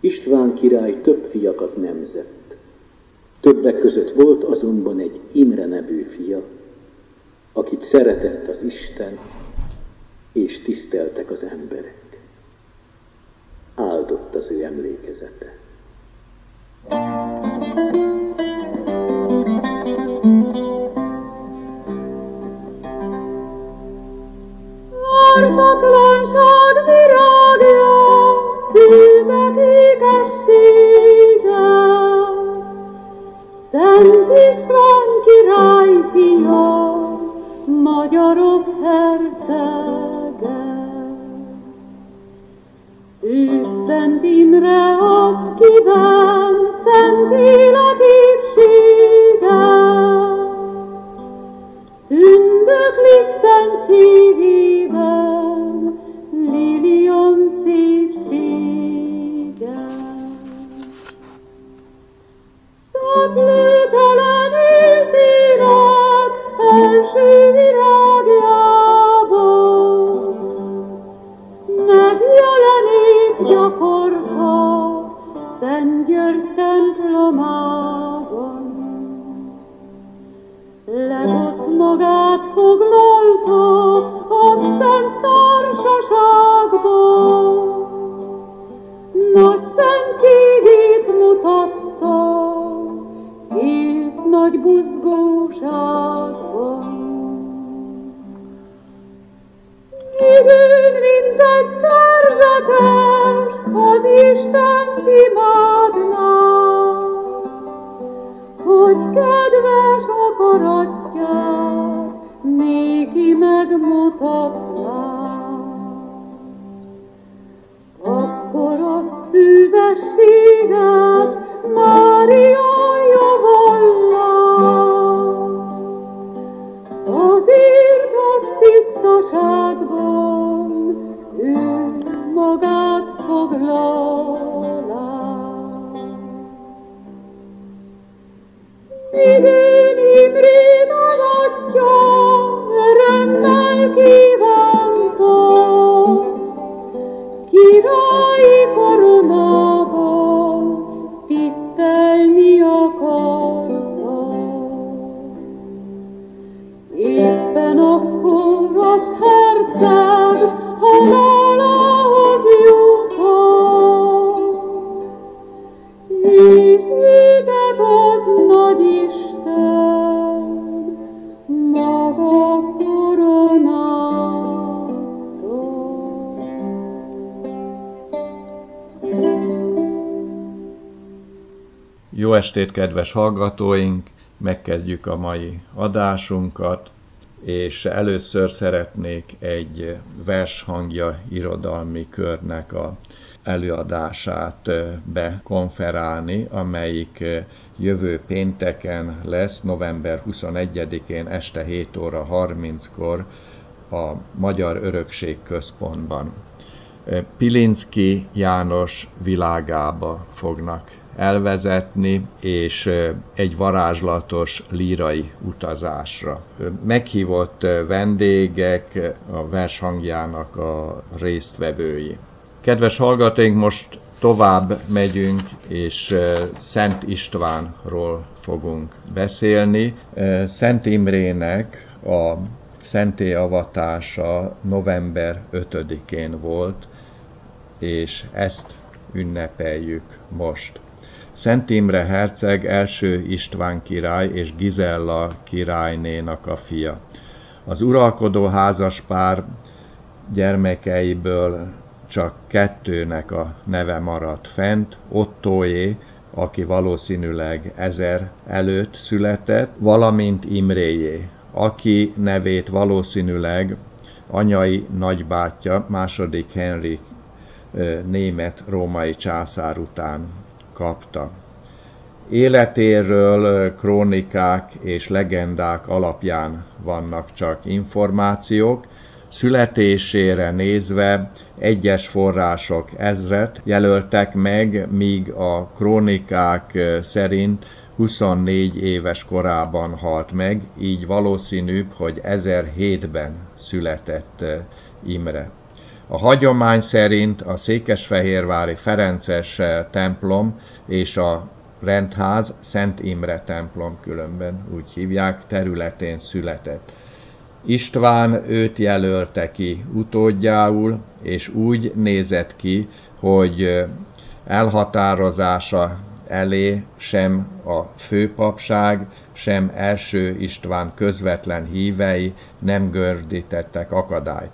István király több fiakat nemzett. Többek között volt azonban egy Imre nevű fia, akit szeretett az Isten, és tiszteltek az emberek. Áldott az ő emlékezete. Ártatlanság szűzek ékessége, Szent István király fia, magyarok hercege. Szűz Szent Imre az kíván, szent élet épsége, Tündöklik szentségében, Szaplőtelenül télek első virágjában, Megjelenik gyakorta Szent György templomában. Legott magát foglalta a szent társaságban, buzgóságban. Időn, mint egy szerzetes, az Istent imádná, hogy kedves akaratját néki megmutatná. Akkor a szűzességet Mária Idén Imrét az atya örömmel kívánta, estét, kedves hallgatóink! Megkezdjük a mai adásunkat, és először szeretnék egy vershangja irodalmi körnek a előadását eh, bekonferálni, amelyik eh, jövő pénteken lesz, november 21-én este 7 óra 30-kor a Magyar Örökség Központban. Eh, Pilinszki János világába fognak elvezetni, és egy varázslatos lírai utazásra. Meghívott vendégek a vershangjának a résztvevői. Kedves hallgatóink, most tovább megyünk, és Szent Istvánról fogunk beszélni. Szent Imrének a szenté avatása november 5-én volt, és ezt ünnepeljük most. Szent Imre herceg első István király és Gizella királynénak a fia. Az uralkodó házaspár gyermekeiből csak kettőnek a neve maradt fent, Ottóé, aki valószínűleg ezer előtt született, valamint Imréjé, aki nevét valószínűleg anyai nagybátyja, második Henrik ö, német római császár után kapta. Életéről krónikák és legendák alapján vannak csak információk, születésére nézve egyes források ezret jelöltek meg, míg a krónikák szerint 24 éves korában halt meg, így valószínűbb, hogy 1007-ben született Imre. A hagyomány szerint a Székesfehérvári Ferences templom és a rendház Szent Imre templom különben úgy hívják, területén született. István őt jelölte ki utódjául, és úgy nézett ki, hogy elhatározása elé sem a főpapság, sem első István közvetlen hívei nem gördítettek akadályt.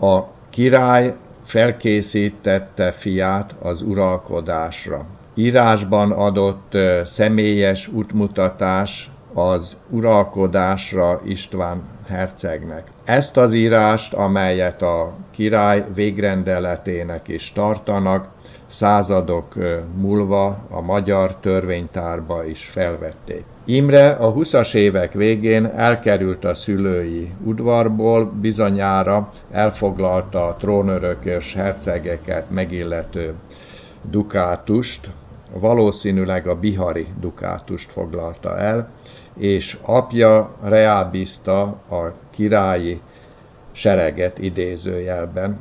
A király felkészítette fiát az uralkodásra. Írásban adott személyes útmutatás az uralkodásra István hercegnek. Ezt az írást, amelyet a király végrendeletének is tartanak, századok múlva a magyar törvénytárba is felvették. Imre a 20-as évek végén elkerült a szülői udvarból, bizonyára elfoglalta a trónörökös hercegeket megillető dukátust, valószínűleg a bihari dukátust foglalta el, és apja reábízta a királyi sereget idézőjelben,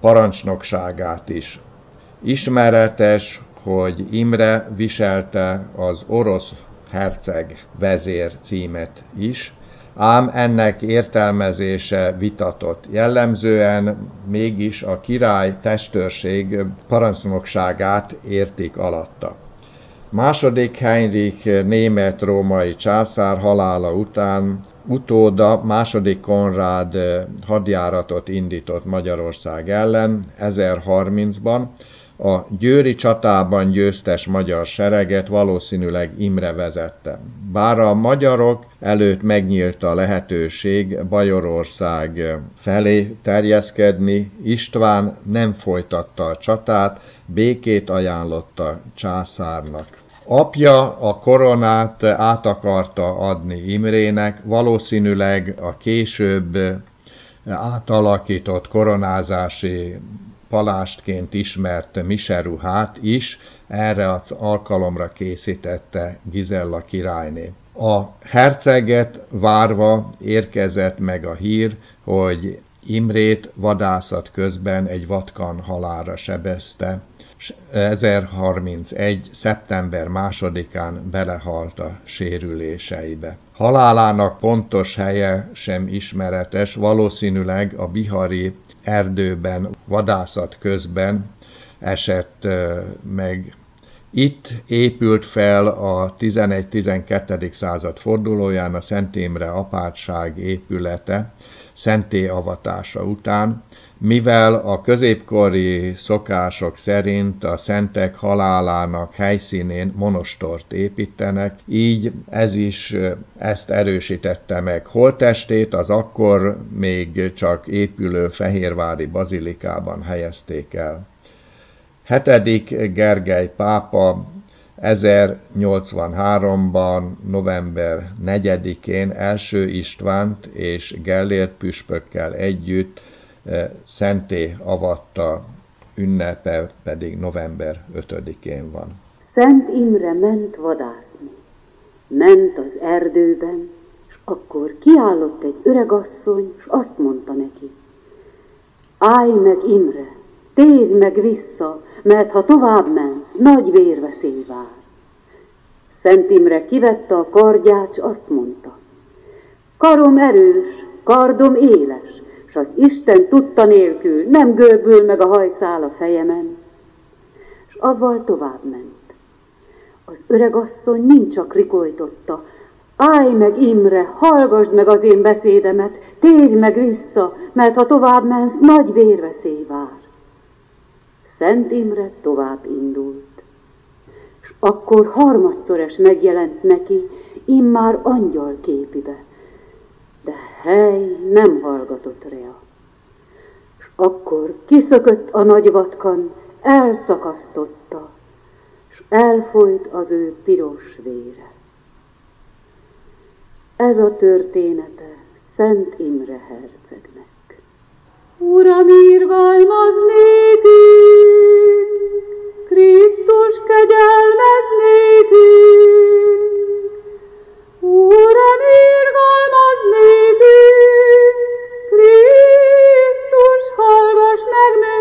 parancsnokságát is. Ismeretes, hogy Imre viselte az orosz herceg vezér címet is, ám ennek értelmezése vitatott. Jellemzően mégis a király testőrség parancsnokságát értik alatta. Második Heinrich német-római császár halála után utóda második Konrád hadjáratot indított Magyarország ellen 1030-ban, a győri csatában győztes magyar sereget valószínűleg Imre vezette. Bár a magyarok előtt megnyílt a lehetőség Bajorország felé terjeszkedni, István nem folytatta a csatát, békét ajánlotta császárnak. Apja a koronát át akarta adni Imrének, valószínűleg a később átalakított koronázási palástként ismert miseruhát is erre az alkalomra készítette Gizella királyné. A herceget várva érkezett meg a hír, hogy Imrét vadászat közben egy vatkan halára sebezte, 1031. szeptember 2-án belehalt a sérüléseibe. Halálának pontos helye sem ismeretes, valószínűleg a bihari erdőben vadászat közben esett meg. Itt épült fel a 11-12. század fordulóján a Szent Imre apátság épülete, szenté avatása után, mivel a középkori szokások szerint a szentek halálának helyszínén monostort építenek, így ez is ezt erősítette meg. Holtestét az akkor még csak épülő Fehérvári bazilikában helyezték el. Hetedik Gergely pápa 1083-ban, november 4-én első Istvánt és Gellért püspökkel együtt szenté avatta ünnepe pedig november 5-én van. Szent Imre ment vadászni. Ment az erdőben, és akkor kiállott egy öregasszony, és azt mondta neki, Állj meg Imre, térj meg vissza, mert ha tovább mensz, nagy vérveszély vár. Szent Imre kivette a kardját, és azt mondta, Karom erős, kardom éles, s az Isten tudta nélkül nem görbül meg a hajszál a fejemen, és avval tovább ment. Az öregasszony mind csak rikolytotta, Állj meg, Imre, hallgasd meg az én beszédemet, térj meg vissza, mert ha tovább mensz, nagy vérveszély vár. Szent Imre tovább indult, és akkor harmadszor es megjelent neki, immár angyal képibe de hely nem hallgatott rea. És akkor kiszökött a nagy vatkan, elszakasztotta, és elfolyt az ő piros vére. Ez a története Szent Imre hercegnek. Uram, irgalmaz nékünk, Krisztus kegyelmez nékünk, Uram, irgalmaz nékünk, Krisztus, hallgass meg megváltó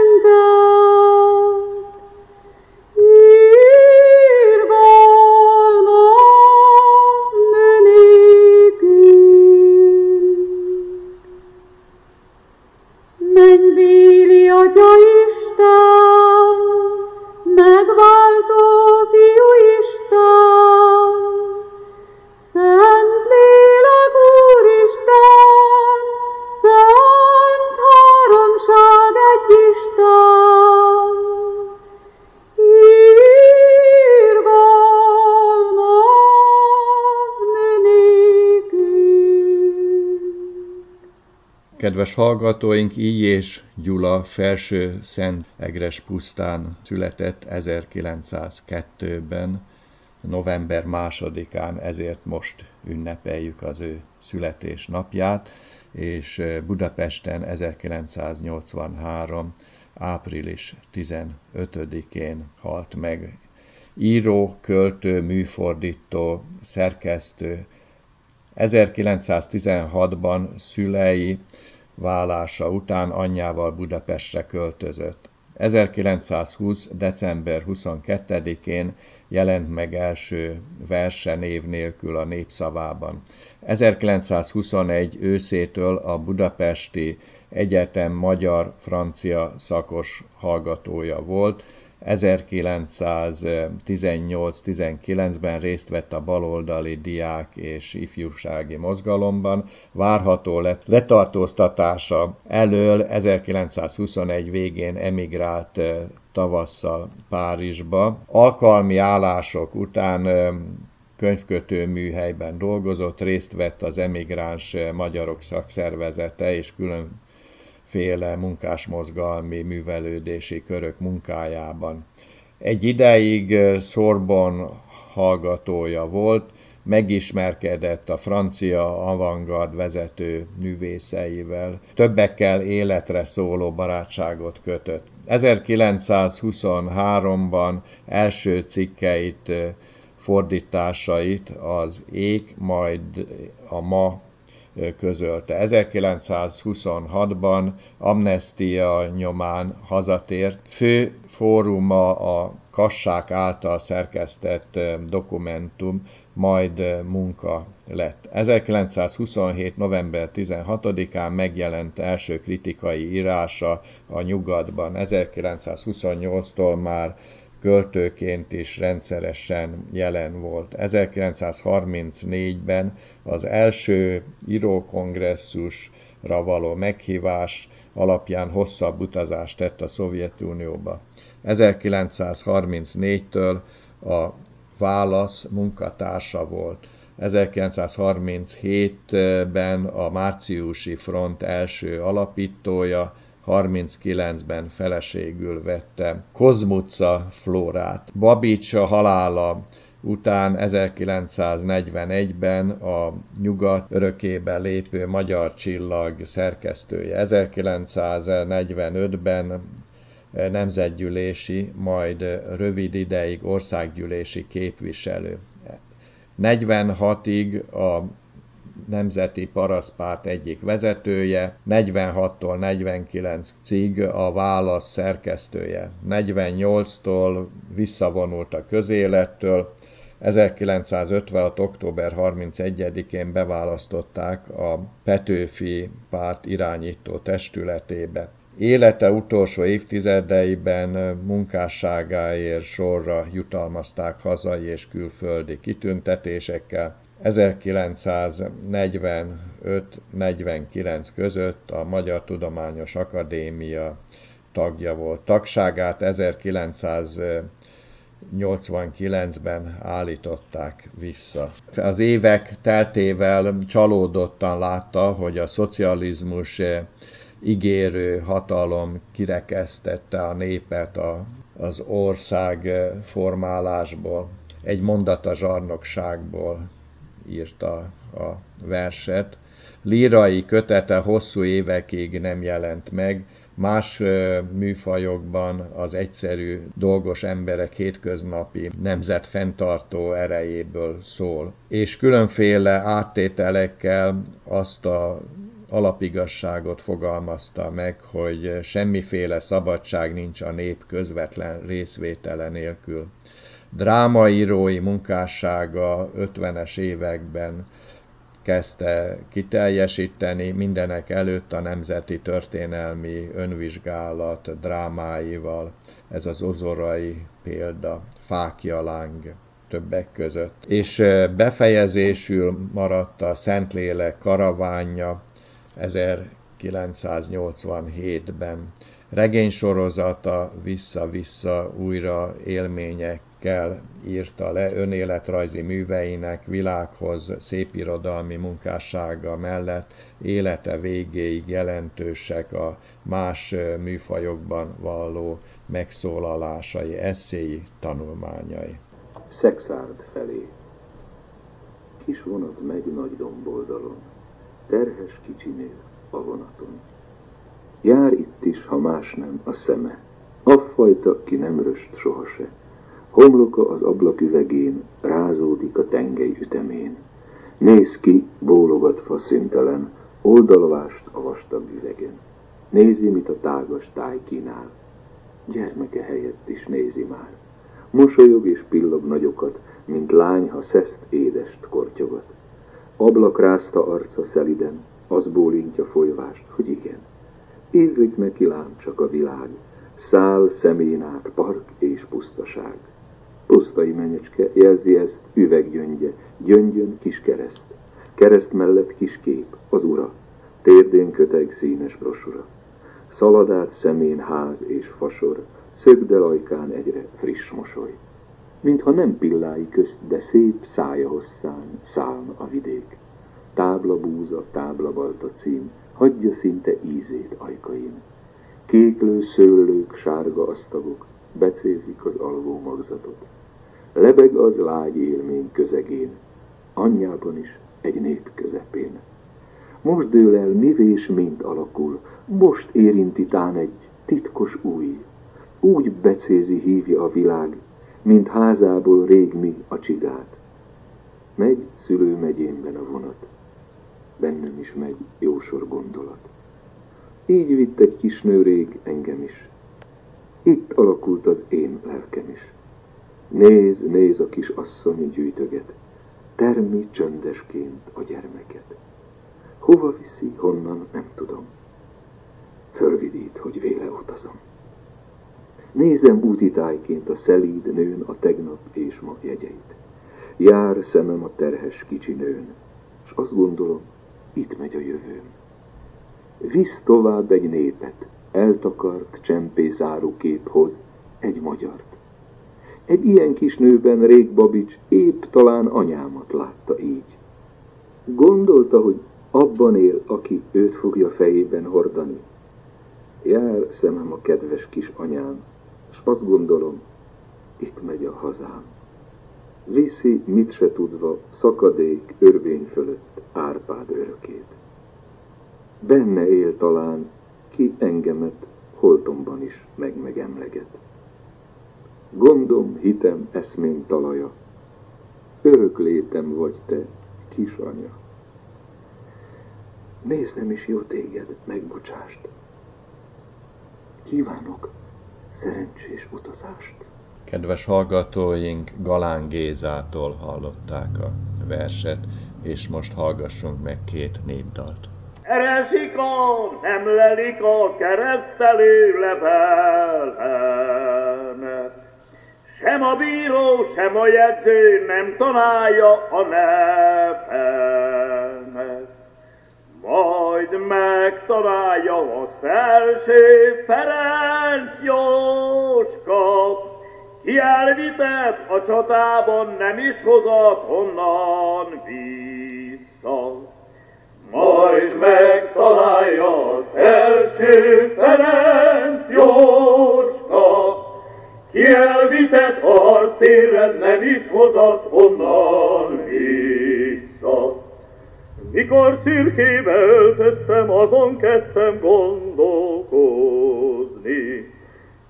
hallgatóink, így és Gyula felső Szent Egres pusztán született 1902-ben, november másodikán, ezért most ünnepeljük az ő születésnapját, és Budapesten 1983. április 15-én halt meg. Író, költő, műfordító, szerkesztő, 1916-ban szülei válása után anyjával Budapestre költözött. 1920. december 22-én jelent meg első verse név nélkül a népszavában. 1921 őszétől a Budapesti Egyetem magyar-francia szakos hallgatója volt, 1918-19-ben részt vett a baloldali diák és ifjúsági mozgalomban, várható lett letartóztatása elől 1921 végén emigrált tavasszal Párizsba. Alkalmi állások után könyvkötő műhelyben dolgozott, részt vett az emigráns magyarok szakszervezete és külön féle munkásmozgalmi művelődési körök munkájában. Egy ideig Sorbon hallgatója volt, megismerkedett a francia avantgard vezető művészeivel, többekkel életre szóló barátságot kötött. 1923-ban első cikkeit, fordításait az Ék, majd a Ma közölte. 1926-ban amnestia nyomán hazatért. Fő fóruma a kassák által szerkesztett dokumentum, majd munka lett. 1927. november 16-án megjelent első kritikai írása a Nyugatban. 1928-tól már költőként is rendszeresen jelen volt. 1934-ben az első írókongresszusra való meghívás alapján hosszabb utazást tett a Szovjetunióba. 1934-től a Válasz munkatársa volt. 1937-ben a márciusi front első alapítója, 39-ben feleségül vette Kozmuca Flórát. Babics halála után 1941-ben a nyugat örökébe lépő Magyar Csillag szerkesztője. 1945-ben nemzetgyűlési, majd rövid ideig országgyűlési képviselő. 46-ig a Nemzeti Paraszpárt egyik vezetője, 46-tól 49-ig a Válasz szerkesztője, 48-tól visszavonult a közélettől, 1956. október 31-én beválasztották a Petőfi párt irányító testületébe. Élete utolsó évtizedeiben munkásságáért sorra jutalmazták hazai és külföldi kitüntetésekkel. 1945-49 között a Magyar Tudományos Akadémia tagja volt. Tagságát 1989-ben állították vissza. Az évek teltével csalódottan látta, hogy a szocializmus ígérő hatalom kirekesztette a népet a, az ország formálásból, egy mondata zsarnokságból írta a verset. Lírai kötete hosszú évekig nem jelent meg, más műfajokban az egyszerű dolgos emberek hétköznapi nemzet fenntartó erejéből szól. És különféle áttételekkel azt a alapigasságot fogalmazta meg, hogy semmiféle szabadság nincs a nép közvetlen részvétele nélkül. Drámaírói munkássága 50-es években kezdte kiteljesíteni, mindenek előtt a Nemzeti Történelmi Önvizsgálat drámáival, ez az ozorai példa, Fákjaláng többek között. És befejezésül maradt a Szentlélek karavánja 1987-ben. Regénysorozata vissza-vissza újra élményekkel írta le önéletrajzi műveinek világhoz szépirodalmi munkássága mellett élete végéig jelentősek a más műfajokban való megszólalásai, eszéi, tanulmányai. Szexárd felé. Kis vonat megy nagy domboldalon, terhes kicsinél a vonaton. Jár itt is, ha más nem, a szeme, affajta, ki nem röst sohase. Homloka az ablak üvegén, rázódik a tengely ütemén. Néz ki, bólogatva szüntelen, oldalvást a vastag üvegen. Nézi, mit a tágas táj kínál. Gyermeke helyett is nézi már. Mosolyog és pillog nagyokat, mint lány, ha szeszt édest kortyogat. Ablak rázta arca szeliden, az bólintja folyvást, hogy igen. Ízlik neki lám csak a világ, szál szemén át park és pusztaság. Pusztai menyecske jelzi ezt üveggyöngye, gyöngyön kis kereszt. Kereszt mellett kis kép, az ura, térdén köteg színes brosura. Szaladát szemén ház és fasor, szögdel ajkán egyre friss mosoly. Mintha nem pillái közt, de szép szája hosszán szálna a vidék. Tábla búza, tábla balta cím, hagyja szinte ízét ajkain. Kéklő szőlők, sárga asztagok, becézik az alvó magzatot. Lebeg az lágy élmény közegén, anyjában is egy nép közepén. Most dől el, mivés mint alakul, most érinti tán egy titkos új. Úgy becézi hívja a világ, mint házából rég mi a csigát. Megy szülő megyénben a vonat, bennem is megy jósor gondolat. Így vitt egy kis nő rég engem is, itt alakult az én lelkem is. Néz, néz a kis asszony gyűjtöget, termi csöndesként a gyermeket. Hova viszi, honnan, nem tudom. Fölvidít, hogy véle utazom. Nézem útitájként a szelíd nőn a tegnap és ma jegyeit. Jár szemem a terhes kicsi nőn, és azt gondolom, itt megy a jövőm. Visz tovább egy népet, eltakart csempészáró képhoz egy magyart. Egy ilyen kis nőben Rég Babics épp talán anyámat látta így. Gondolta, hogy abban él, aki őt fogja fejében hordani. Jár szemem a kedves kis anyám, és azt gondolom, itt megy a hazám. Viszi, mit se tudva, szakadék örvény fölött Árpád örökét. Benne él talán, ki engemet holtomban is megmegemleget. Gondom, hitem, eszmém talaja, örök létem vagy te, kisanya. Néznem is jó téged, megbocsást. Kívánok szerencsés utazást. Kedves hallgatóink, Galán Gézától hallották a verset, és most hallgassunk meg két népdalt. Eresik a, nem lelik a keresztelő levelet. Sem a bíró, sem a jegyző nem találja a nevemet. Majd megtalálja azt első Ferenc Jóska, ki elvitett a csatában, nem is hozat onnan vissza. Majd megtalálja az első Ferenc Jóska, ki elvitett a harctéred, nem is hozat onnan vissza. Mikor szürkébe öltöztem, azon kezdtem gondolkozni.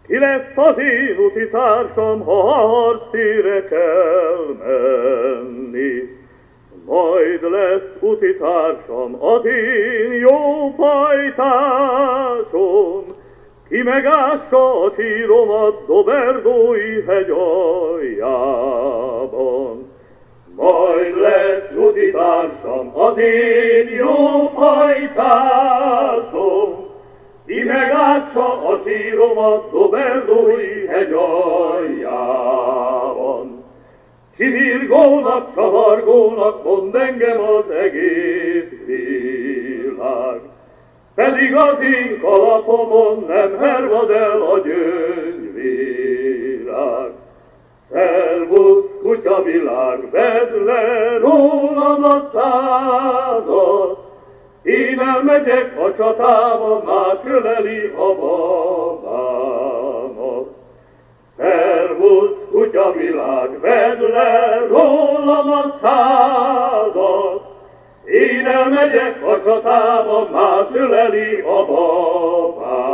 Ki lesz az én úti társam, ha a harctére kell menni? Majd lesz úti társam az én jó pajtásom, ki megássa a síromat Doberdói hegy aljában. Majd lesz úti társam az én jó hajtásom, ki megássa a síromat Doberdói hegy aljában. Csivirgónak, csavargónak mond engem az egész világ, pedig az én kalapomon nem hervad el a gyöngyvirág. Szervusz, kutya világ, vedd le rólam a szádat, én elmegyek a csatába, más öleli a babámat. Szervusz, kutya világ, vedd le rólam a szádat, én elmegyek a csatába, más öleli a babámat.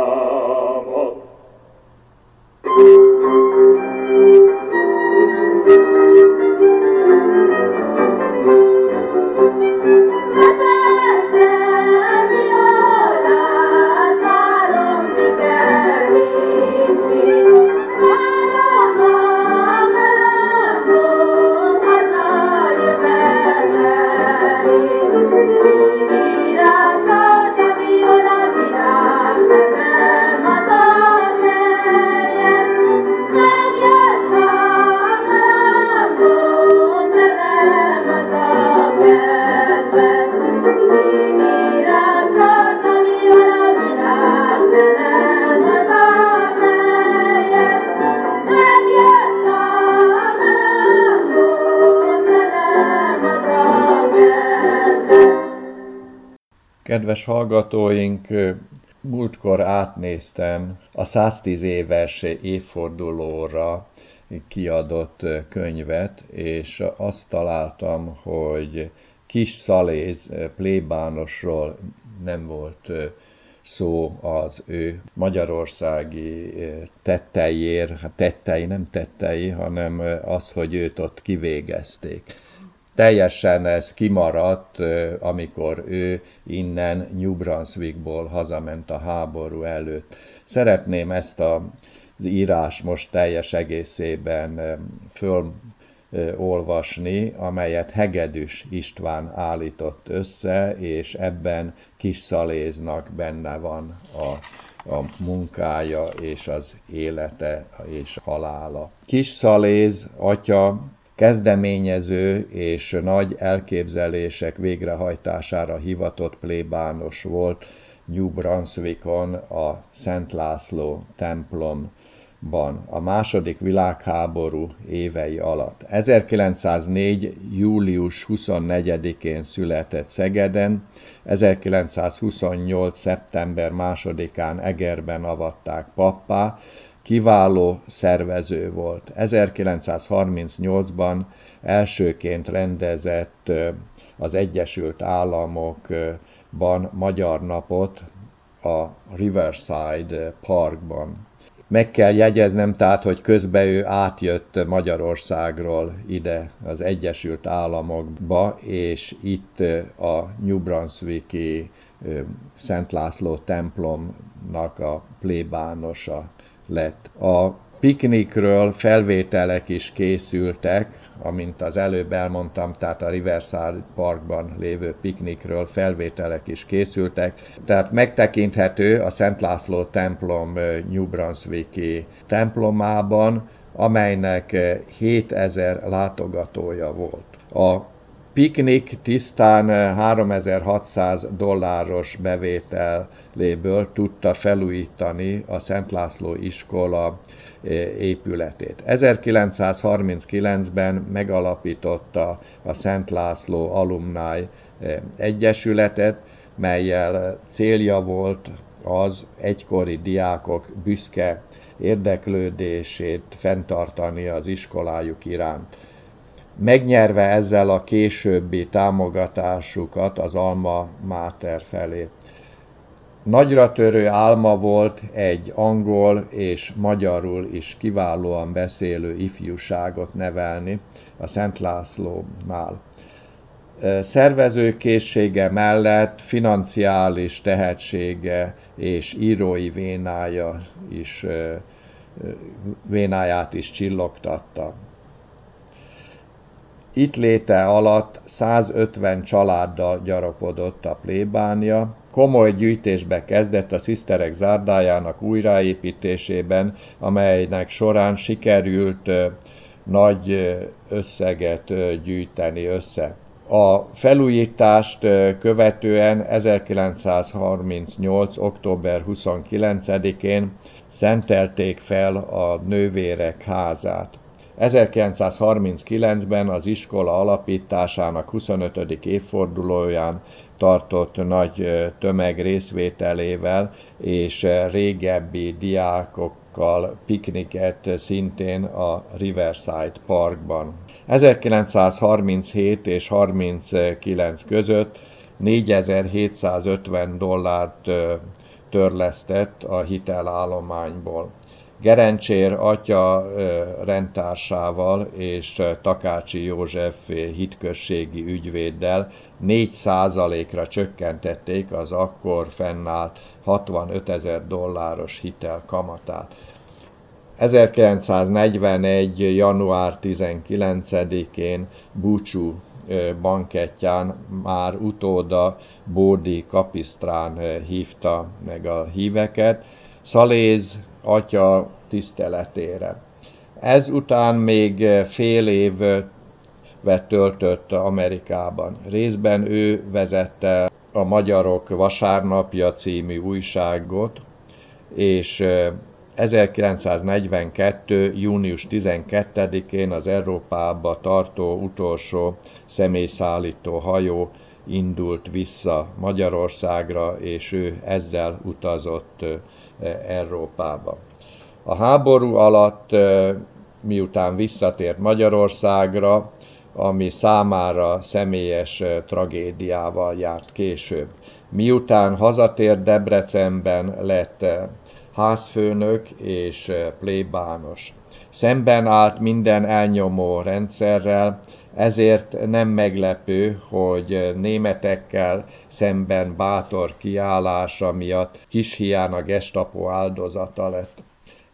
Kedves hallgatóink, múltkor átnéztem a 110 éves évfordulóra kiadott könyvet, és azt találtam, hogy Kis Szaléz plébánosról nem volt szó az ő magyarországi tetteiért, hát tettei, nem tettei, hanem az, hogy őt ott kivégezték teljesen ez kimaradt, amikor ő innen New Brunswickból hazament a háború előtt. Szeretném ezt a, az írás most teljes egészében fölolvasni, amelyet Hegedűs István állított össze, és ebben Kis Szaléznak benne van a a munkája és az élete és halála. Kis Szaléz atya kezdeményező és nagy elképzelések végrehajtására hivatott plébános volt New Brunswickon a Szent László templomban a második világháború évei alatt. 1904. július 24-én született Szegeden, 1928. szeptember 2-án Egerben avatták pappá, kiváló szervező volt. 1938-ban elsőként rendezett az Egyesült Államokban Magyar Napot a Riverside Parkban. Meg kell jegyeznem tehát, hogy közben ő átjött Magyarországról ide az Egyesült Államokba, és itt a New Brunswicki Szent László templomnak a plébánosa lett. A piknikről felvételek is készültek, amint az előbb elmondtam, tehát a Riverside Parkban lévő piknikről felvételek is készültek. Tehát megtekinthető a Szent László templom New Brunswicki templomában, amelynek 7000 látogatója volt. A piknik tisztán 3600 dolláros bevételéből tudta felújítani a Szent László iskola épületét. 1939-ben megalapította a Szent László Alumni Egyesületet, melyel célja volt az egykori diákok büszke érdeklődését fenntartani az iskolájuk iránt megnyerve ezzel a későbbi támogatásukat az Alma Mater felé. Nagyra törő álma volt egy angol és magyarul is kiválóan beszélő ifjúságot nevelni a Szent Lászlónál. Szervezőkészsége mellett financiális tehetsége és írói vénája is, vénáját is csillogtatta. Itt léte alatt 150 családdal gyarapodott a plébánia, komoly gyűjtésbe kezdett a sziszterek zárdájának újraépítésében, amelynek során sikerült nagy összeget gyűjteni össze. A felújítást követően 1938. október 29-én szentelték fel a nővérek házát. 1939-ben az iskola alapításának 25. évfordulóján tartott nagy tömeg részvételével és régebbi diákokkal pikniket szintén a Riverside Parkban. 1937 és 39 között 4750 dollárt törlesztett a hitelállományból. Gerencsér atya rendtársával és Takácsi József hitközségi ügyvéddel 4%-ra csökkentették az akkor fennállt 65 ezer dolláros hitel kamatát. 1941. január 19-én búcsú bankettján már utóda Bódi Kapisztrán hívta meg a híveket, Szaléz atya tiszteletére. Ezután még fél évet töltött Amerikában. Részben ő vezette a Magyarok Vasárnapja című újságot, és 1942. június 12-én az Európába tartó utolsó személyszállító hajó indult vissza Magyarországra, és ő ezzel utazott Európába. A háború alatt, miután visszatért Magyarországra, ami számára személyes tragédiával járt később. Miután hazatért Debrecenben lett házfőnök és plébános. Szemben állt minden elnyomó rendszerrel, ezért nem meglepő, hogy németekkel szemben bátor kiállása miatt Kishián a gestapo áldozata lett.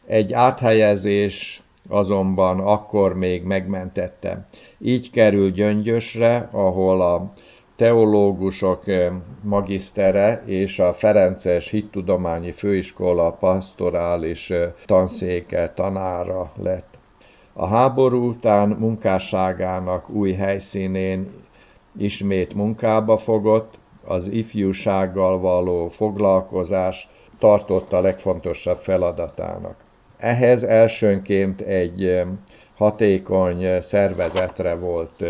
Egy áthelyezés azonban akkor még megmentette. Így kerül Gyöngyösre, ahol a teológusok magisztere és a Ferences Hittudományi Főiskola pastorális tanszéke tanára lett. A háború után munkásságának új helyszínén ismét munkába fogott, az ifjúsággal való foglalkozás tartotta a legfontosabb feladatának. Ehhez elsőnként egy hatékony szervezetre volt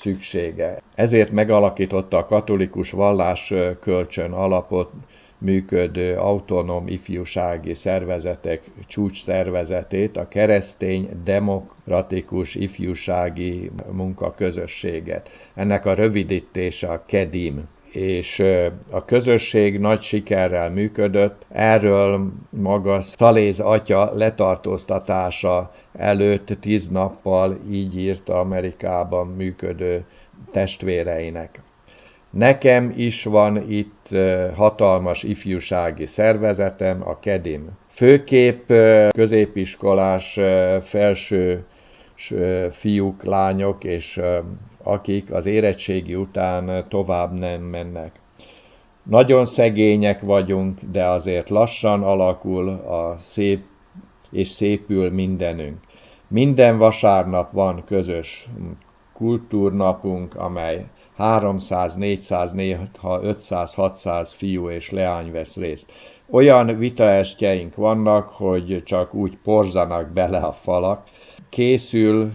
szüksége. Ezért megalakította a katolikus vallás kölcsön alapot működő autonóm ifjúsági szervezetek csúcs szervezetét, a keresztény demokratikus ifjúsági munkaközösséget. Ennek a rövidítése a KEDIM, és a közösség nagy sikerrel működött. Erről maga Szaléz atya letartóztatása előtt tíz nappal így írta Amerikában működő testvéreinek. Nekem is van itt hatalmas ifjúsági szervezetem, a KEDIM. Főképp középiskolás felső fiúk, lányok, és akik az érettségi után tovább nem mennek. Nagyon szegények vagyunk, de azért lassan alakul a szép és szépül mindenünk. Minden vasárnap van közös kultúrnapunk, amely 300, 400, néha 500, 600 fiú és leány vesz részt. Olyan vitaestjeink vannak, hogy csak úgy porzanak bele a falak. Készül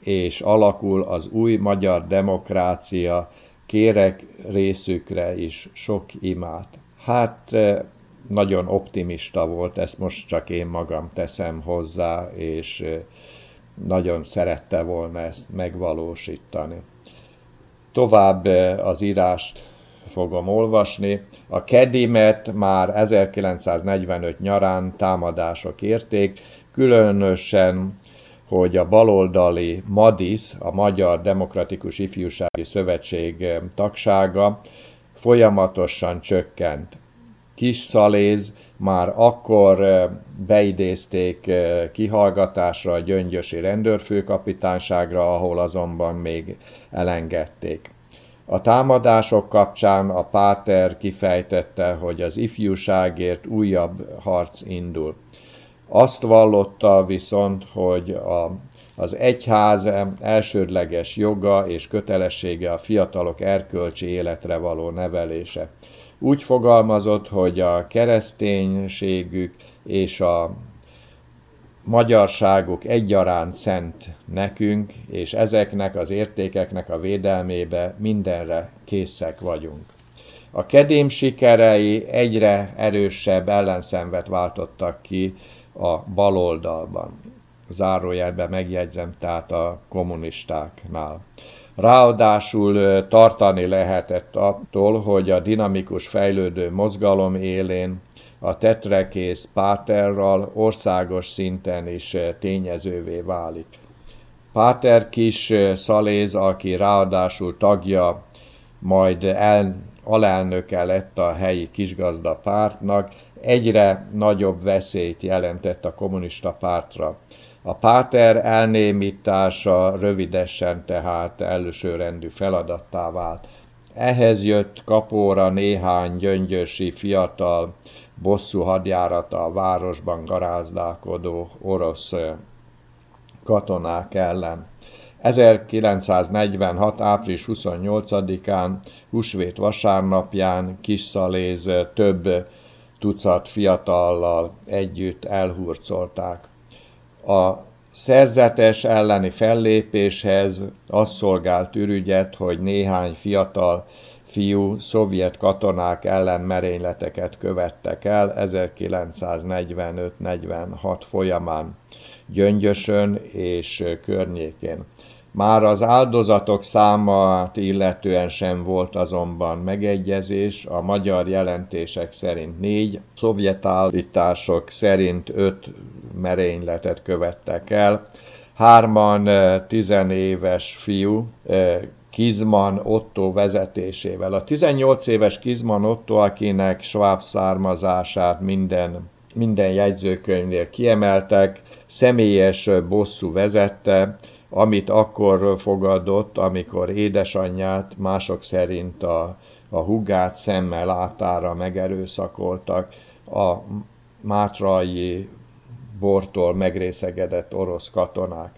és alakul az új magyar demokrácia, kérek részükre is sok imát. Hát eh, nagyon optimista volt, ezt most csak én magam teszem hozzá, és eh, nagyon szerette volna ezt megvalósítani. Tovább eh, az írást fogom olvasni. A Kedimet már 1945 nyarán támadások érték, különösen hogy a baloldali MADIS, a Magyar Demokratikus Ifjúsági Szövetség eh, tagsága folyamatosan csökkent. Kis Szaléz már akkor beidézték kihallgatásra a gyöngyösi rendőrfőkapitányságra, ahol azonban még elengedték. A támadások kapcsán a Páter kifejtette, hogy az ifjúságért újabb harc indul. Azt vallotta viszont, hogy a, az egyház elsődleges joga és kötelessége a fiatalok erkölcsi életre való nevelése. Úgy fogalmazott, hogy a kereszténységük és a magyarságuk egyaránt szent nekünk, és ezeknek az értékeknek a védelmébe mindenre készek vagyunk. A kedém sikerei egyre erősebb ellenszenvet váltottak ki a baloldalban. Zárójelben megjegyzem, tehát a kommunistáknál. Ráadásul tartani lehetett attól, hogy a dinamikus fejlődő mozgalom élén a tetrekész Páterral országos szinten is tényezővé válik. Páter kis szaléz, aki ráadásul tagja, majd el, alelnöke lett a helyi kisgazda pártnak, egyre nagyobb veszélyt jelentett a kommunista pártra. A páter elnémítása rövidesen tehát elsőrendű feladattá vált. Ehhez jött kapóra néhány gyöngyösi fiatal bosszú hadjárata a városban garázdálkodó orosz katonák ellen. 1946. április 28-án, Husvét vasárnapján Szaléz több tucat fiatallal együtt elhurcolták. A szerzetes elleni fellépéshez az szolgált ürügyet, hogy néhány fiatal fiú szovjet katonák ellen merényleteket követtek el 1945-46 folyamán Gyöngyösön és környékén. Már az áldozatok számát illetően sem volt azonban megegyezés, a magyar jelentések szerint négy, szovjet állítások szerint öt merényletet követtek el, hárman tizenéves fiú, Kizman Otto vezetésével. A 18 éves Kizman Otto, akinek sváb származását minden, minden jegyzőkönyvnél kiemeltek, személyes bosszú vezette, amit akkor fogadott, amikor édesanyját mások szerint a, a hugát szemmel látára megerőszakoltak, a mátrai bortól megrészegedett orosz katonák.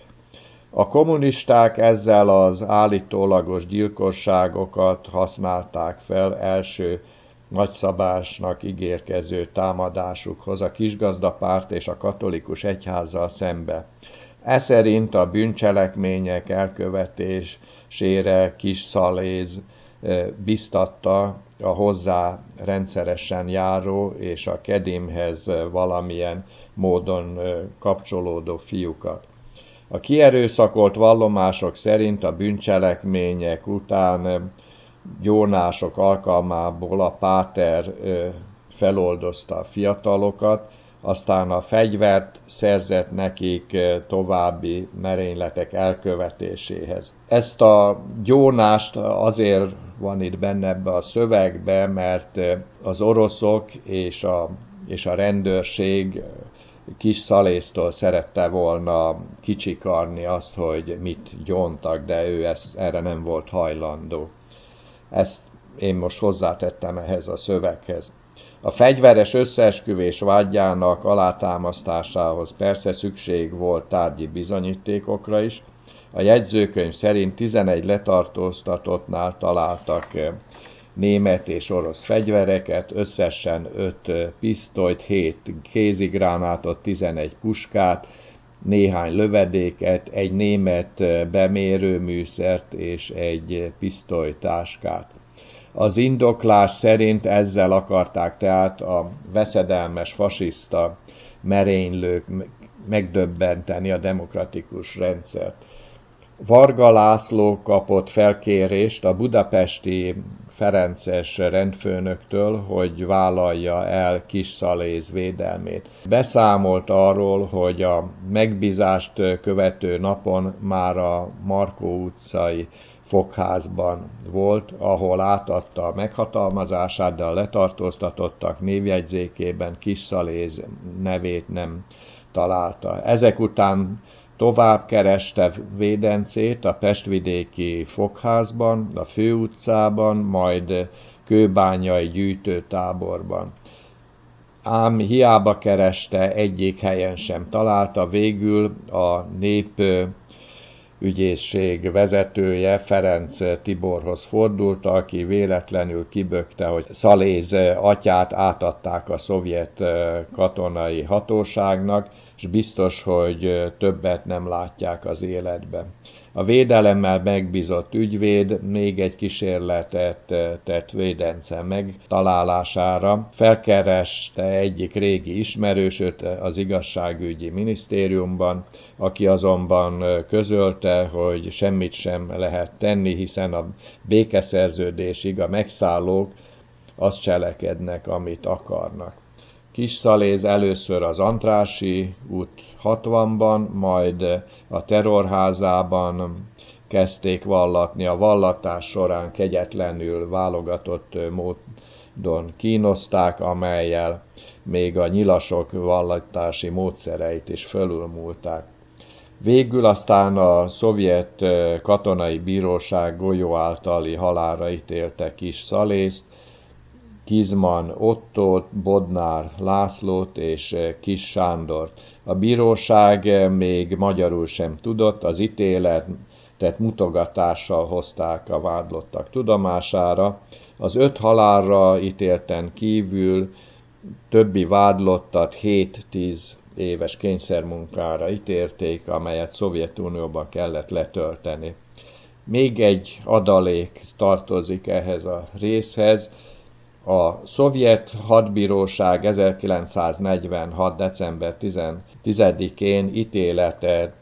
A kommunisták ezzel az állítólagos gyilkosságokat használták fel első nagyszabásnak ígérkező támadásukhoz a kisgazdapárt és a katolikus egyházzal szembe. E szerint a bűncselekmények elkövetésére kis szaléz biztatta a hozzá rendszeresen járó és a kedimhez valamilyen módon kapcsolódó fiúkat. A kierőszakolt vallomások szerint a bűncselekmények után gyónások alkalmából a páter feloldozta a fiatalokat, aztán a fegyvert szerzett nekik további merényletek elkövetéséhez. Ezt a gyónást azért van itt benne ebbe a szövegbe, mert az oroszok és a, és a rendőrség kis szalésztól szerette volna kicsikarni azt, hogy mit gyontak, de ő ezt, erre nem volt hajlandó. Ezt én most hozzátettem ehhez a szöveghez. A fegyveres összeesküvés vágyának alátámasztásához persze szükség volt tárgyi bizonyítékokra is. A jegyzőkönyv szerint 11 letartóztatottnál találtak német és orosz fegyvereket, összesen 5 pisztolyt, 7 kézigránátot, 11 puskát, néhány lövedéket, egy német bemérőműszert és egy pisztolytáskát. Az indoklás szerint ezzel akarták tehát a veszedelmes fasiszta merénylők megdöbbenteni a demokratikus rendszert. Varga László kapott felkérést a budapesti Ferences rendfőnöktől, hogy vállalja el Szaléz védelmét. Beszámolt arról, hogy a megbízást követő napon már a Markó utcai fogházban volt, ahol átadta a meghatalmazását, de a letartóztatottak névjegyzékében Szaléz nevét nem találta. Ezek után Tovább kereste védencét a pestvidéki fogházban, a főutcában, majd kőbányai gyűjtőtáborban. Ám hiába kereste, egyik helyen sem találta, végül a nép ügyészség vezetője Ferenc Tiborhoz fordult, aki véletlenül kibökte, hogy Szaléz atyát átadták a szovjet katonai hatóságnak, és biztos, hogy többet nem látják az életbe. A védelemmel megbízott ügyvéd még egy kísérletet tett védence megtalálására. Felkereste egyik régi ismerősöt az igazságügyi minisztériumban, aki azonban közölte, hogy semmit sem lehet tenni, hiszen a békeszerződésig a megszállók azt cselekednek, amit akarnak. Szaléz először az Antrási út 60-ban, majd a terrorházában kezdték vallatni. A vallatás során kegyetlenül válogatott módon kínozták, amelyel még a nyilasok vallatási módszereit is fölülmúlták. Végül aztán a szovjet katonai bíróság golyó általi halára ítélte Kis Szalészt, Kizman Ottót, Bodnár Lászlót és eh, Kis Sándort. A bíróság eh, még magyarul sem tudott, az ítéletet mutogatással hozták a vádlottak tudomására. Az öt halálra ítélten kívül többi vádlottat 7-10 éves kényszermunkára ítélték, amelyet Szovjetunióban kellett letölteni. Még egy adalék tartozik ehhez a részhez, a szovjet hadbíróság 1946. december 10-én ítéletet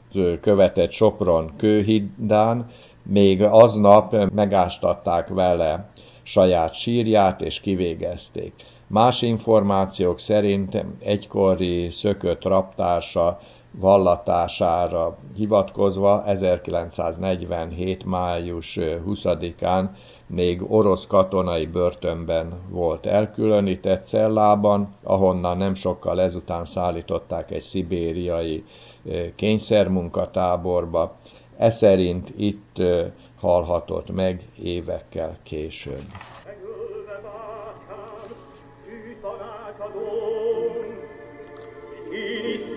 követett Sopron kőhidán, még aznap megástatták vele saját sírját és kivégezték. Más információk szerint egykori szökött raptársa vallatására hivatkozva 1947. május 20-án még orosz katonai börtönben volt elkülönített cellában, ahonnan nem sokkal ezután szállították egy szibériai kényszermunkatáborba. E szerint itt halhatott meg évekkel később.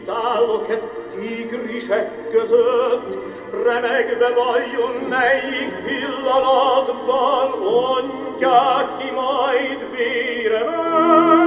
Egy tigrisek között, remegve vajon melyik pillanatban ontják ki majd véremet.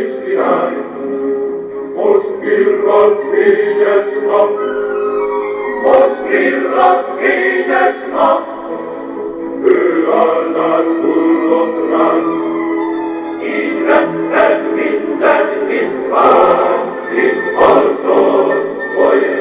Kristian, must virrat Kriesma, must virrat Kriesma, yöllä sullot ran. Ingresset minden hitvaan, voi.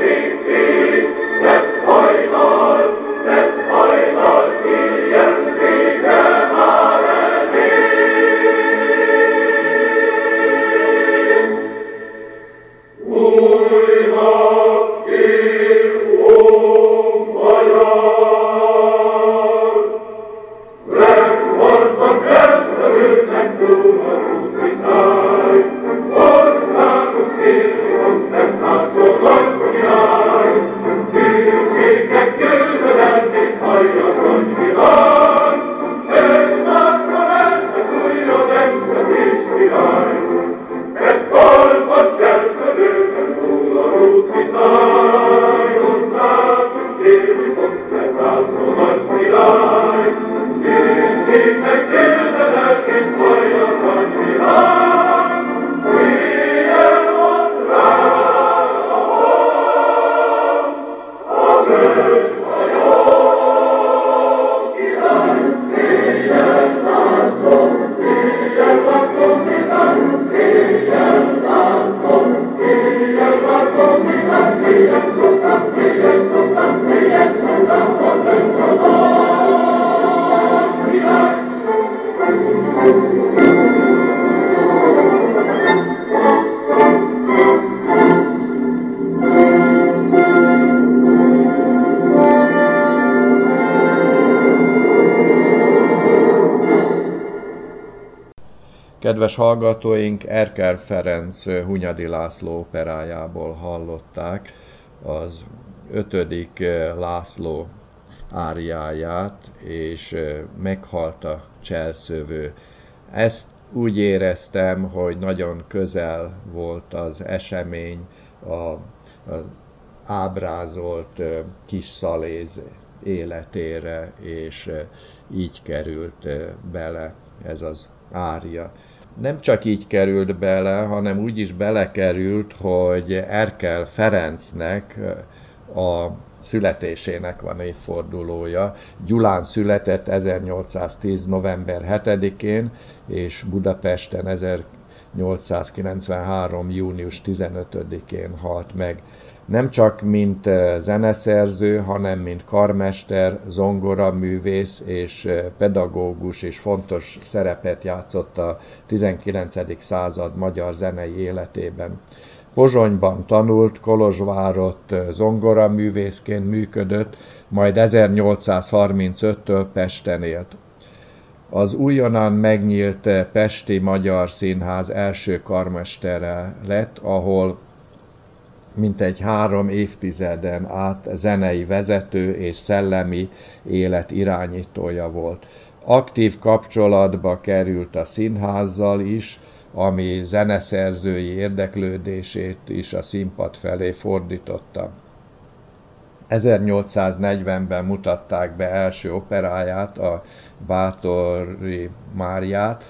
Kedves hallgatóink, Erkel Ferenc Hunyadi László operájából hallották az ötödik László áriáját, és meghalt a cselszövő. Ezt úgy éreztem, hogy nagyon közel volt az esemény a, a ábrázolt kis szaléz életére, és így került bele ez az ária. Nem csak így került bele, hanem úgy is belekerült, hogy Erkel Ferencnek a születésének van évfordulója. Gyulán született 1810. november 7-én, és Budapesten 1893. június 15-én halt meg. Nem csak mint zeneszerző, hanem mint karmester, zongora, művész és pedagógus is fontos szerepet játszott a 19. század magyar zenei életében. Pozsonyban tanult, Kolozsvárott zongoraművészként működött, majd 1835-től Pesten élt. Az újonnan megnyílt Pesti Magyar Színház első karmestere lett, ahol mintegy három évtizeden át zenei vezető és szellemi élet irányítója volt. Aktív kapcsolatba került a színházzal is, ami zeneszerzői érdeklődését is a színpad felé fordította. 1840-ben mutatták be első operáját, a Bátori Máriát.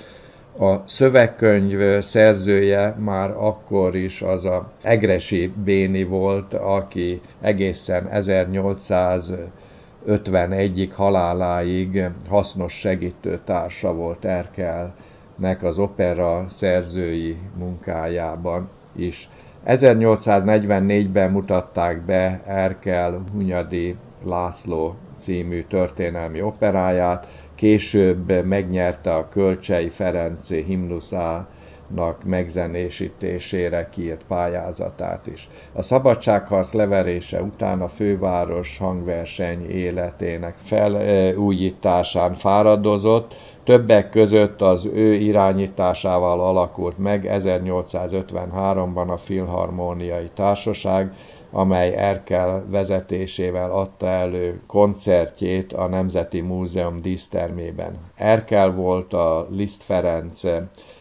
A szövegkönyv szerzője már akkor is az a Egresi Béni volt, aki egészen 1851-ig haláláig hasznos segítőtársa volt Erkelnek az opera szerzői munkájában is. 1844-ben mutatták be Erkel Hunyadi László című történelmi operáját, később megnyerte a Kölcsei Ferenc himnuszának megzenésítésére kiírt pályázatát is. A szabadságharc leverése után a főváros hangverseny életének felújításán fáradozott, Többek között az ő irányításával alakult meg 1853-ban a Filharmóniai Társaság, amely Erkel vezetésével adta elő koncertjét a Nemzeti Múzeum dísztermében. Erkel volt a Liszt Ferenc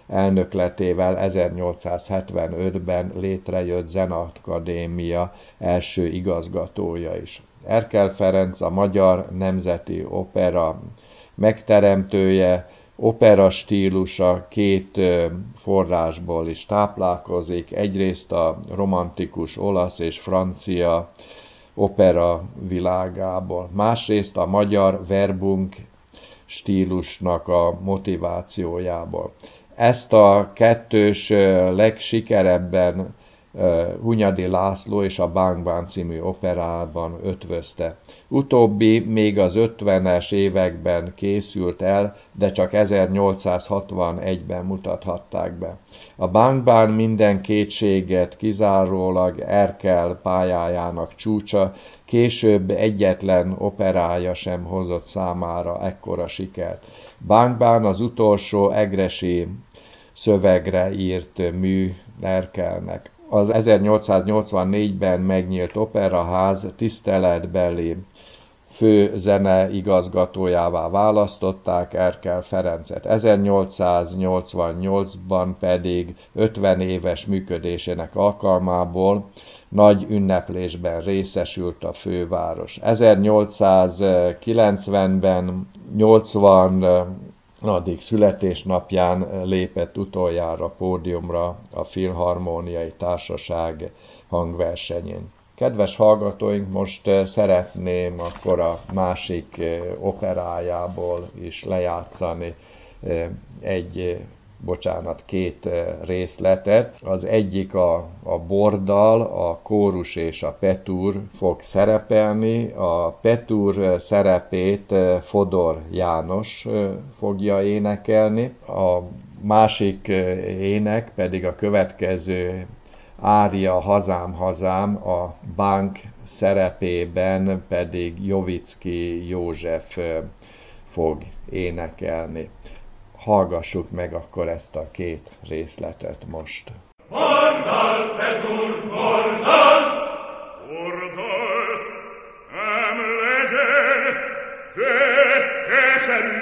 elnökletével 1875-ben létrejött Zenakadémia első igazgatója is. Erkel Ferenc a Magyar Nemzeti Opera megteremtője, opera stílusa két forrásból is táplálkozik. Egyrészt a romantikus olasz és francia opera világából, másrészt a magyar verbunk stílusnak a motivációjából. Ezt a kettős legsikerebben Hunyadi László és a Bánkbán című operában ötvözte. Utóbbi még az 50-es években készült el, de csak 1861-ben mutathatták be. A Bánkbán minden kétséget kizárólag Erkel pályájának csúcsa, később egyetlen operája sem hozott számára ekkora sikert. Bánkbán az utolsó egresi szövegre írt mű Erkelnek az 1884-ben megnyílt operaház tiszteletbeli fő zene igazgatójává választották Erkel Ferencet. 1888-ban pedig 50 éves működésének alkalmából nagy ünneplésben részesült a főváros. 1890-ben 80 addig születésnapján lépett utoljára pódiumra a Filharmóniai Társaság hangversenyén. Kedves hallgatóink, most eh, szeretném akkor a másik eh, operájából is lejátszani eh, egy bocsánat, két eh, részletet. Az egyik a, a bordal, a kórus és a petúr fog szerepelni. A petúr eh, szerepét eh, Fodor János fogja énekelni. A másik ének pedig a következő Ária Hazám Hazám, a bank szerepében pedig Jovicki József fog énekelni hallgassuk meg akkor ezt a két részletet most. Bordal, Petur, bordal! Bordalt, ám legyen, de keserű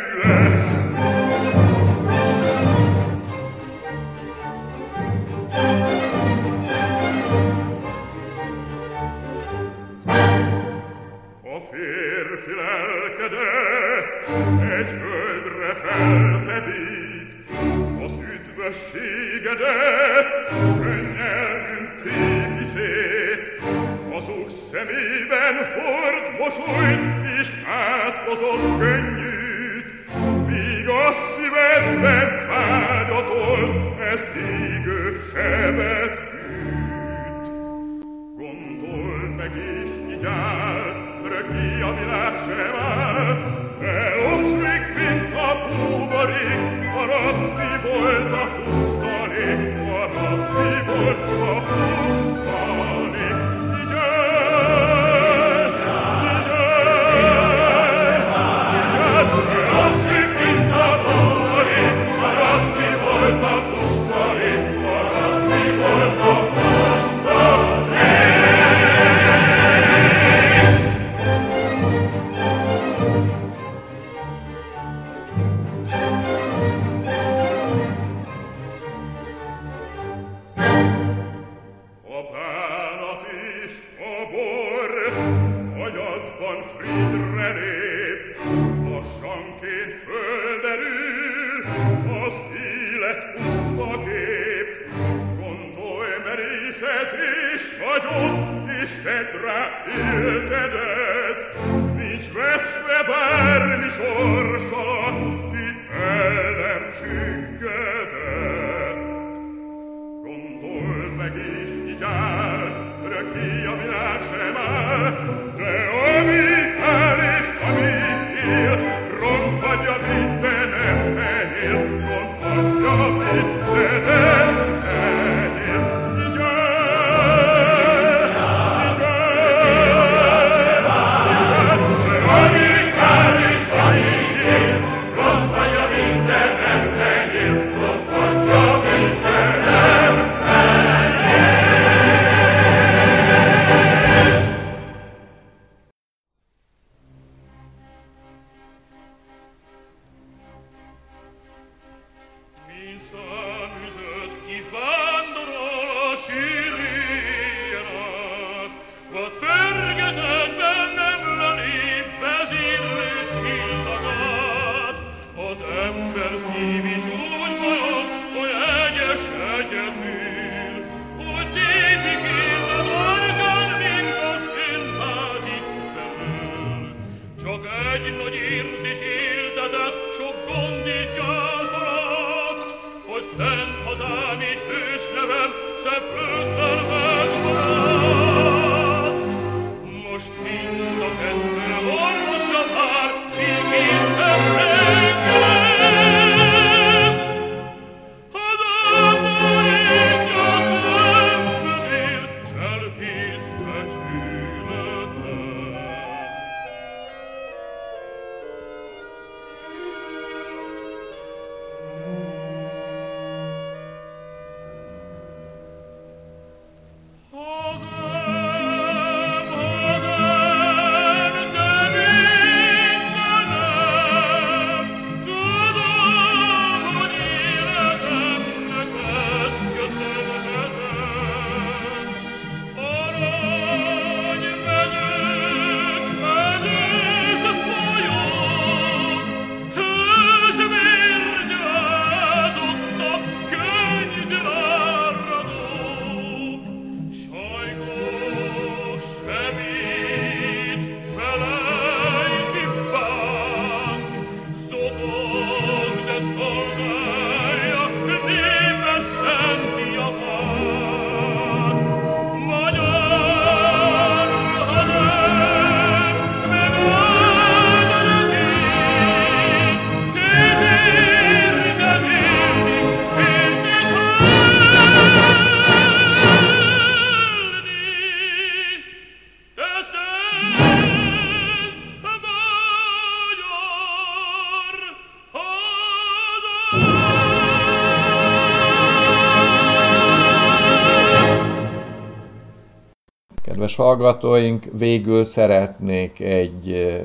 Kedves hallgatóink, végül szeretnék egy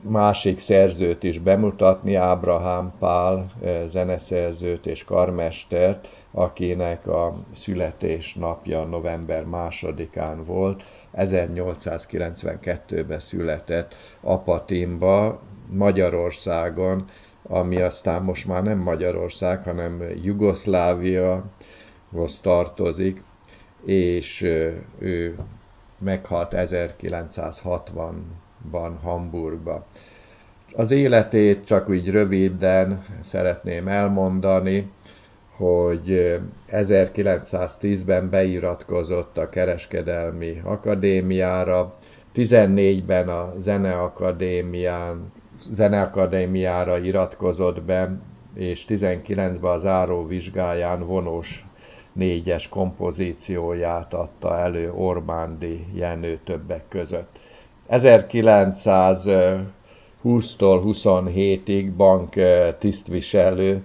másik szerzőt is bemutatni, Ábrahám Pál zeneszerzőt és karmestert, akinek a születésnapja november másodikán volt. 1892-ben született Apatimba, Magyarországon, ami aztán most már nem Magyarország, hanem Jugoszlávia, tartozik, és ő meghalt 1960-ban Hamburgba. Az életét csak úgy röviden szeretném elmondani, hogy 1910-ben beiratkozott a Kereskedelmi Akadémiára, 14-ben a Zeneakadémián, Zeneakadémiára iratkozott be, és 19-ben a záró vizsgáján vonós négyes kompozícióját adta elő Orbándi Jenő többek között. 1920-tól 27-ig bank tisztviselő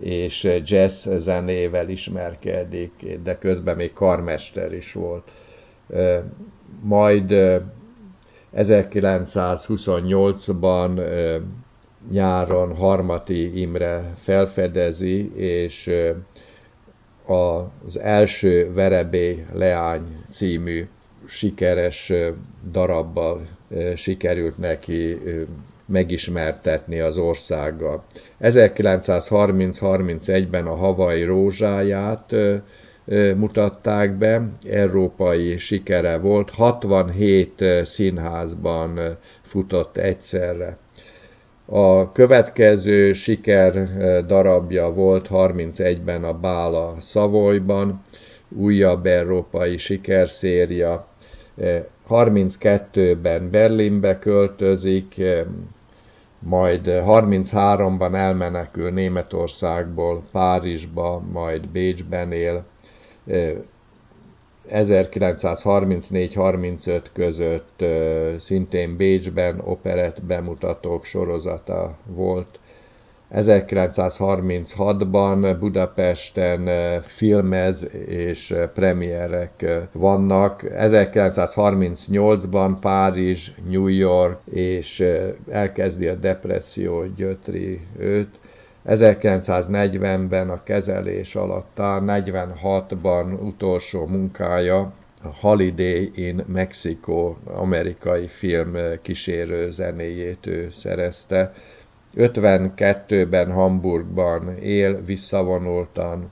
és jazz zenével ismerkedik, de közben még karmester is volt. Majd 1928-ban nyáron Harmati Imre felfedezi, és az első Verebé Leány című sikeres darabbal sikerült neki megismertetni az országgal. 1930-31-ben a Havai rózsáját mutatták be, európai sikere volt, 67 színházban futott egyszerre. A következő siker eh, darabja volt 31-ben a Bála Szavolyban, újabb európai sikerszéria. 32-ben eh, Berlinbe költözik, eh, majd 33-ban elmenekül Németországból Párizsba, majd Bécsben él, 1934-35 között szintén Bécsben operett bemutatók sorozata volt. 1936-ban Budapesten filmez és premierek vannak. 1938-ban Párizs, New York és elkezdi a depresszió gyötri őt. 1940-ben a kezelés alatt, 46-ban utolsó munkája, a Holiday in Mexico amerikai film kísérő zenéjét ő szerezte. 52-ben Hamburgban él visszavonultan,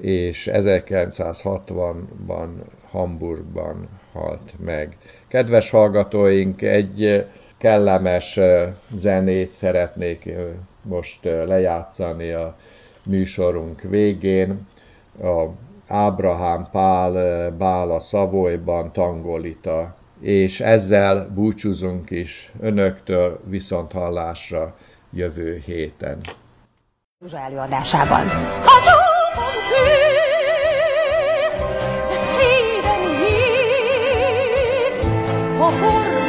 és 1960-ban Hamburgban halt meg. Kedves hallgatóink, egy kellemes zenét szeretnék most lejátszani a műsorunk végén. A Ábrahám Pál Bála Szavolyban tangolita, és ezzel búcsúzunk is önöktől viszont hallásra jövő héten. előadásában. Hitted, hogy ti